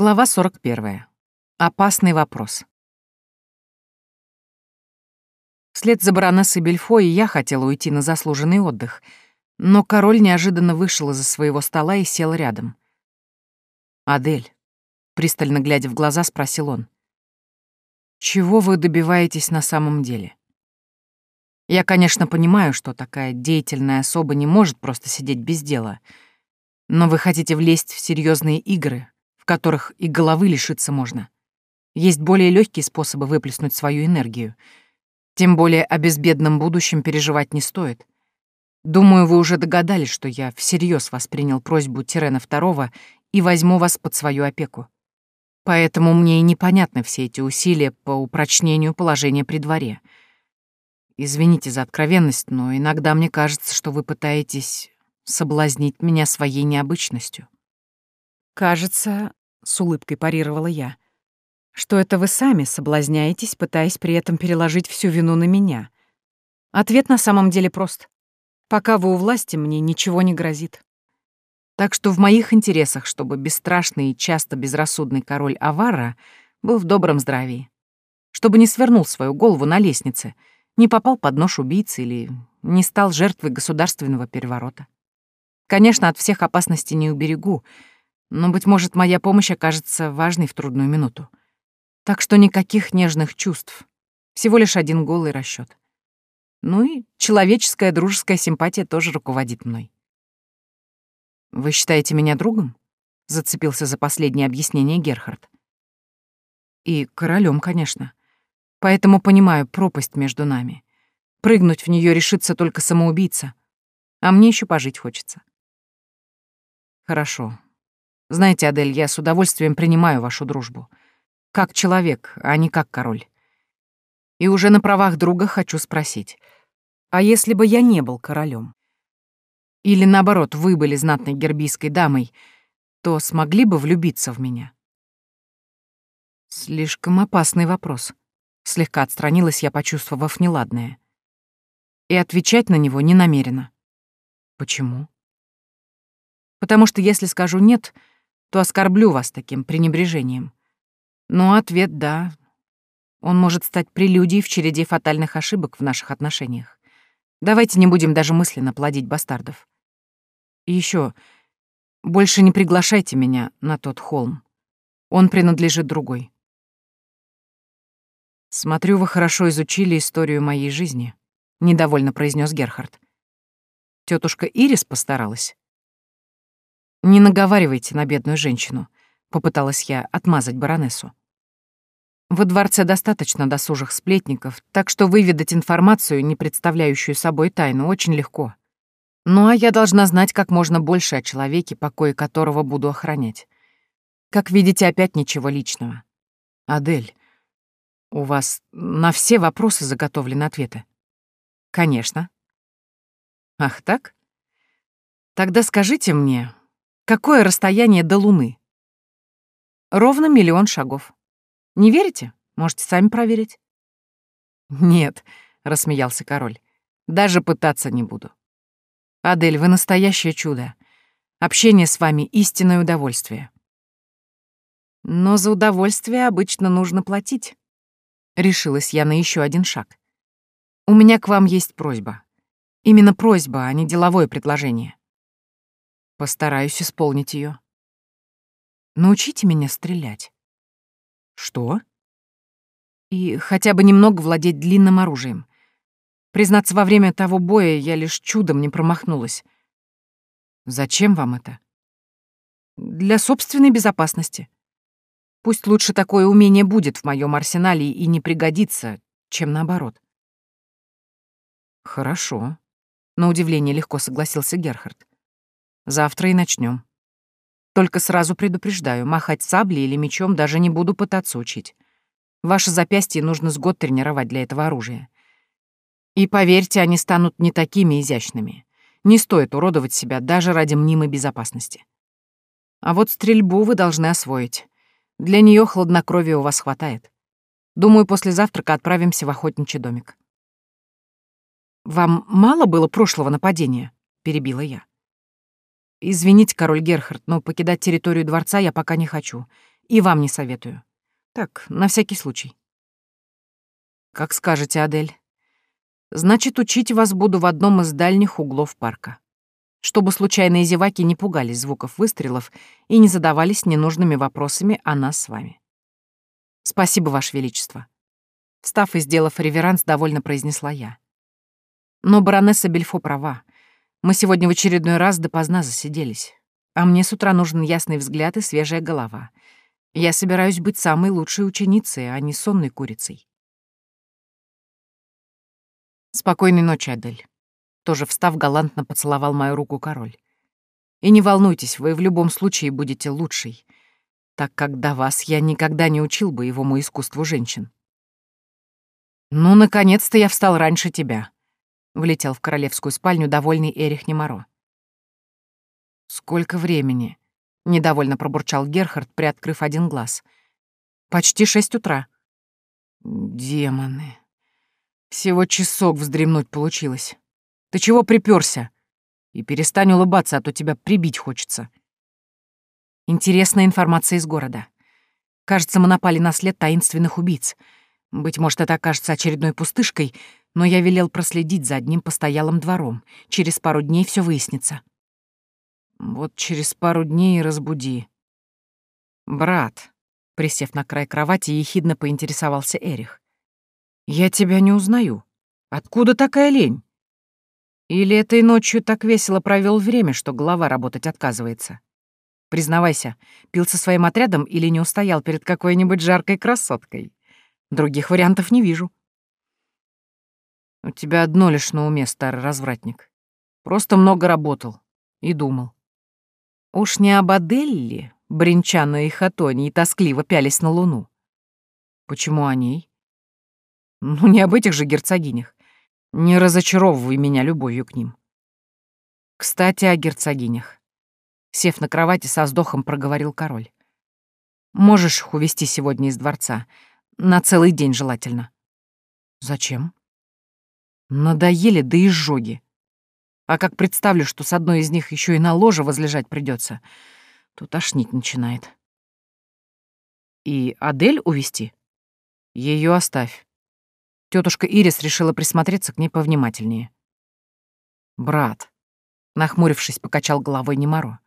Глава 41. Опасный вопрос. Вслед за баронессой Бельфо и я хотела уйти на заслуженный отдых, но король неожиданно вышел из-за своего стола и сел рядом. «Адель», — пристально глядя в глаза, спросил он, «чего вы добиваетесь на самом деле?» Я, конечно, понимаю, что такая деятельная особа не может просто сидеть без дела, но вы хотите влезть в серьезные игры, которых и головы лишиться можно. Есть более легкие способы выплеснуть свою энергию. Тем более о безбедном будущем переживать не стоит. Думаю, вы уже догадались, что я всерьез воспринял просьбу Тирена II и возьму вас под свою опеку. Поэтому мне и непонятны все эти усилия по упрочнению положения при дворе. Извините за откровенность, но иногда мне кажется, что вы пытаетесь соблазнить меня своей необычностью. Кажется, с улыбкой парировала я, что это вы сами соблазняетесь, пытаясь при этом переложить всю вину на меня. Ответ на самом деле прост. Пока вы у власти, мне ничего не грозит. Так что в моих интересах, чтобы бесстрашный и часто безрассудный король Авара был в добром здравии. Чтобы не свернул свою голову на лестнице, не попал под нож убийцы или не стал жертвой государственного переворота. Конечно, от всех опасностей не уберегу, но, быть может, моя помощь окажется важной в трудную минуту. Так что никаких нежных чувств. Всего лишь один голый расчёт. Ну и человеческая дружеская симпатия тоже руководит мной. «Вы считаете меня другом?» — зацепился за последнее объяснение Герхард. «И королем, конечно. Поэтому понимаю пропасть между нами. Прыгнуть в нее решится только самоубийца. А мне еще пожить хочется». «Хорошо, знаете, Адель, я с удовольствием принимаю вашу дружбу. Как человек, а не как король. И уже на правах друга хочу спросить. А если бы я не был королем? Или наоборот, вы были знатной гербийской дамой, то смогли бы влюбиться в меня? Слишком опасный вопрос. Слегка отстранилась я, почувствовав неладное. И отвечать на него не намерена. Почему? Потому что если скажу «нет», то оскорблю вас таким пренебрежением. Но ответ «да». Он может стать прелюдией в череде фатальных ошибок в наших отношениях. Давайте не будем даже мысленно плодить бастардов. И еще, больше не приглашайте меня на тот холм. Он принадлежит другой. «Смотрю, вы хорошо изучили историю моей жизни», — недовольно произнес Герхард. Тетушка Ирис постаралась. «Не наговаривайте на бедную женщину», — попыталась я отмазать баронессу. Во дворце достаточно досужих сплетников, так что выведать информацию, не представляющую собой тайну, очень легко. Ну а я должна знать как можно больше о человеке, покои которого буду охранять. Как видите, опять ничего личного. Адель, у вас на все вопросы заготовлены ответы? Конечно. Ах, так? Тогда скажите мне, Какое расстояние до Луны? Ровно миллион шагов. Не верите? Можете сами проверить. Нет, рассмеялся король. Даже пытаться не буду. Адель, вы настоящее чудо. Общение с вами — истинное удовольствие. Но за удовольствие обычно нужно платить. Решилась я на еще один шаг. У меня к вам есть просьба. Именно просьба, а не деловое предложение. Постараюсь исполнить ее. Научите меня стрелять. Что? И хотя бы немного владеть длинным оружием. Признаться, во время того боя я лишь чудом не промахнулась. Зачем вам это? Для собственной безопасности. Пусть лучше такое умение будет в моем арсенале и не пригодится, чем наоборот. Хорошо. На удивление легко согласился Герхард. Завтра и начнем. Только сразу предупреждаю, махать саблей или мечом даже не буду пытаться учить. Ваше запястье нужно с год тренировать для этого оружия. И поверьте, они станут не такими изящными. Не стоит уродовать себя даже ради мнимой безопасности. А вот стрельбу вы должны освоить. Для нее хладнокровия у вас хватает. Думаю, после завтрака отправимся в охотничий домик. «Вам мало было прошлого нападения?» — перебила я. «Извините, король Герхард, но покидать территорию дворца я пока не хочу. И вам не советую. Так, на всякий случай. Как скажете, Адель. Значит, учить вас буду в одном из дальних углов парка. Чтобы случайные зеваки не пугались звуков выстрелов и не задавались ненужными вопросами о нас с вами. Спасибо, Ваше Величество. Встав и сделав реверанс, довольно произнесла я. Но баронесса Бельфо права. Мы сегодня в очередной раз допоздна засиделись. А мне с утра нужен ясный взгляд и свежая голова. Я собираюсь быть самой лучшей ученицей, а не сонной курицей. Спокойной ночи, Адель. Тоже встав, галантно поцеловал мою руку король. И не волнуйтесь, вы в любом случае будете лучшей, так как до вас я никогда не учил боевому искусству женщин. Ну, наконец-то я встал раньше тебя, влетел в королевскую спальню довольный Эрих Немаро. «Сколько времени?» — недовольно пробурчал Герхард, приоткрыв один глаз. «Почти шесть утра». «Демоны. Всего часок вздремнуть получилось. Ты чего припёрся? И перестань улыбаться, а то тебя прибить хочется». Интересная информация из города. Кажется, мы напали на след таинственных убийц. Быть может, это окажется очередной пустышкой, но я велел проследить за одним постоялым двором. Через пару дней все выяснится. Вот через пару дней разбуди. Брат, присев на край кровати, ехидно поинтересовался Эрих. Я тебя не узнаю. Откуда такая лень? Или этой ночью так весело провел время, что голова работать отказывается? Признавайся, пил со своим отрядом или не устоял перед какой-нибудь жаркой красоткой? Других вариантов не вижу. У тебя одно лишь на уме, старый развратник. Просто много работал и думал. Уж не об Аделле, Бринчана и Хатоне, и тоскливо пялись на луну. Почему о ней? Ну, не об этих же герцогинях. Не разочаровывай меня любовью к ним. Кстати, о герцогинях. Сев на кровати, со вздохом проговорил король. Можешь их увести сегодня из дворца. На целый день желательно. Зачем? Надоели да изжоги. А как представлю, что с одной из них еще и на ложе возлежать придется, то тошнить начинает. И Адель увести? Ее оставь. Тетушка Ирис решила присмотреться к ней повнимательнее. Брат, нахмурившись, покачал головой Немаро.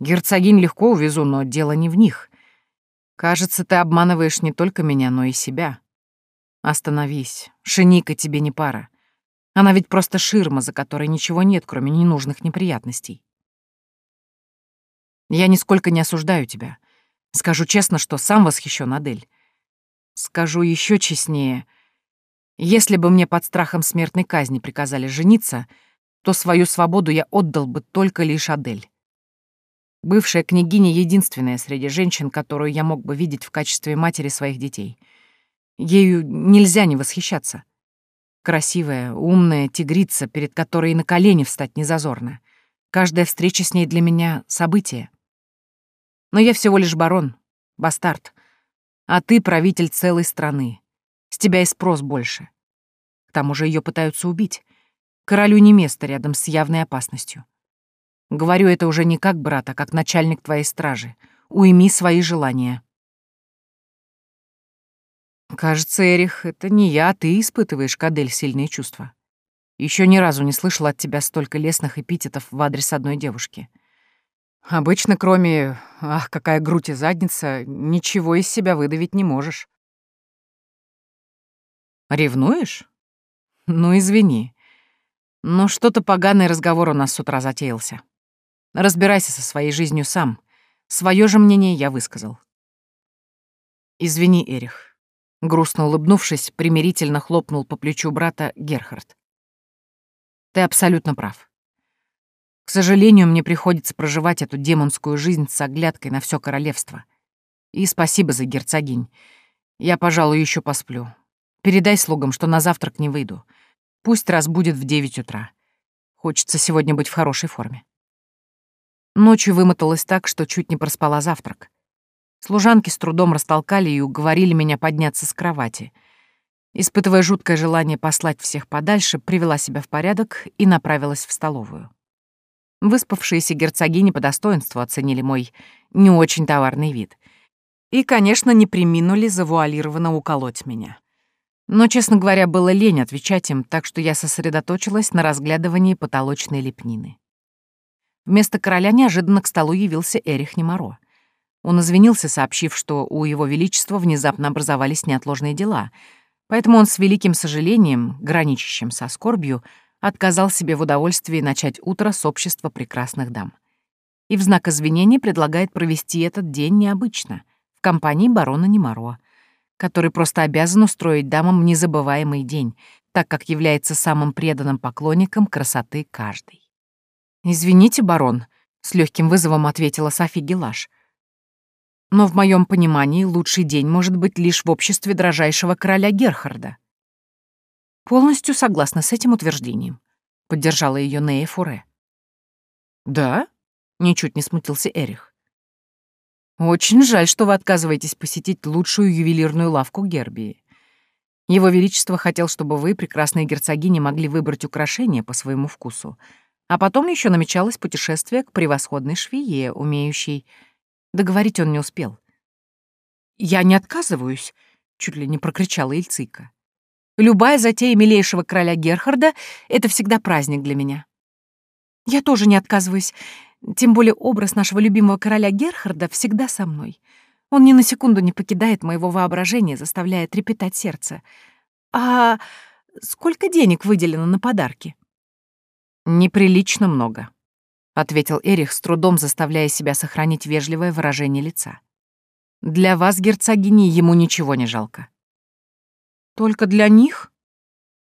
Герцогинь легко увезу, но дело не в них. Кажется, ты обманываешь не только меня, но и себя. Остановись. Шиника тебе не пара. Она ведь просто ширма, за которой ничего нет, кроме ненужных неприятностей. Я нисколько не осуждаю тебя. Скажу честно, что сам восхищен Адель. Скажу еще честнее. Если бы мне под страхом смертной казни приказали жениться, то свою свободу я отдал бы только лишь Адель. Бывшая княгиня — единственная среди женщин, которую я мог бы видеть в качестве матери своих детей. Ею нельзя не восхищаться. Красивая, умная тигрица, перед которой на колени встать не зазорно. Каждая встреча с ней для меня — событие. Но я всего лишь барон, бастард. А ты правитель целой страны. С тебя и спрос больше. К тому же ее пытаются убить. Королю не место рядом с явной опасностью. Говорю это уже не как брат, а как начальник твоей стражи. Уйми свои желания. Кажется, Эрих, это не я, а ты испытываешь, Кадель, сильные чувства. Еще ни разу не слышал от тебя столько лестных эпитетов в адрес одной девушки. Обычно, кроме «ах, какая грудь и задница», ничего из себя выдавить не можешь. Ревнуешь? Ну, извини. Но что-то поганый разговор у нас с утра затеялся. Разбирайся со своей жизнью сам. Своё же мнение я высказал. Извини, Эрих. Грустно улыбнувшись, примирительно хлопнул по плечу брата Герхард. «Ты абсолютно прав. К сожалению, мне приходится проживать эту демонскую жизнь с оглядкой на все королевство. И спасибо за герцогинь. Я, пожалуй, еще посплю. Передай слугам, что на завтрак не выйду. Пусть разбудит в девять утра. Хочется сегодня быть в хорошей форме». Ночью вымоталась так, что чуть не проспала завтрак. Служанки с трудом растолкали и уговорили меня подняться с кровати. Испытывая жуткое желание послать всех подальше, привела себя в порядок и направилась в столовую. Выспавшиеся герцогини по достоинству оценили мой не очень товарный вид. И, конечно, не приминули завуалированно уколоть меня. Но, честно говоря, было лень отвечать им, так что я сосредоточилась на разглядывании потолочной лепнины. Вместо короля неожиданно к столу явился Эрих Немаро. Он извинился, сообщив, что у его величества внезапно образовались неотложные дела, поэтому он с великим сожалением, граничащим со скорбью, отказал себе в удовольствии начать утро с общества прекрасных дам. И в знак извинения предлагает провести этот день необычно, в компании барона Немаро, который просто обязан устроить дамам незабываемый день, так как является самым преданным поклонником красоты каждой. «Извините, барон», — с легким вызовом ответила Софи Гелаш. «Но в моем понимании лучший день может быть лишь в обществе дрожайшего короля Герхарда». «Полностью согласна с этим утверждением», — поддержала ее Нея Фуре. «Да?» — ничуть не смутился Эрих. «Очень жаль, что вы отказываетесь посетить лучшую ювелирную лавку Гербии. Его Величество хотел, чтобы вы, прекрасные герцогини, могли выбрать украшения по своему вкусу, а потом еще намечалось путешествие к превосходной швее, умеющей... Договорить он не успел. «Я не отказываюсь», — чуть ли не прокричала Ильцика. Любая затея милейшего короля Герхарда — это всегда праздник для меня. Я тоже не отказываюсь, тем более образ нашего любимого короля Герхарда всегда со мной. Он ни на секунду не покидает моего воображения, заставляя трепетать сердце. А сколько денег выделено на подарки? Неприлично много, — ответил Эрих, с трудом заставляя себя сохранить вежливое выражение лица. Для вас, герцогини, ему ничего не жалко. Только для них?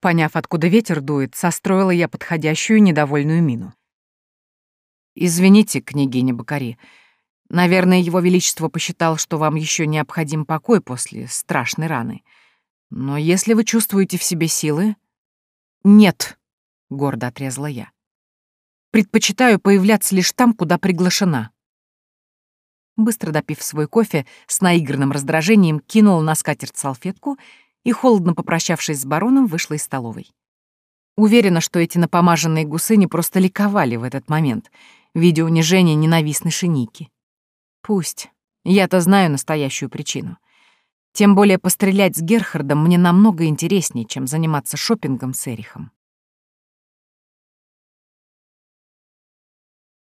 Поняв, откуда ветер дует, состроила я подходящую недовольную мину. «Извините, княгиня Бакари. Наверное, его величество посчитал, что вам еще необходим покой после страшной раны. Но если вы чувствуете в себе силы...» «Нет», — гордо отрезала я. «Предпочитаю появляться лишь там, куда приглашена». Быстро допив свой кофе, с наигранным раздражением кинула на скатерть салфетку и, холодно попрощавшись с бароном, вышла из столовой. Уверена, что эти напомаженные гусыни просто ликовали в этот момент, видя унижение ненавистной шиники. Пусть. Я-то знаю настоящую причину. Тем более пострелять с Герхардом мне намного интереснее, чем заниматься шопингом с Эрихом.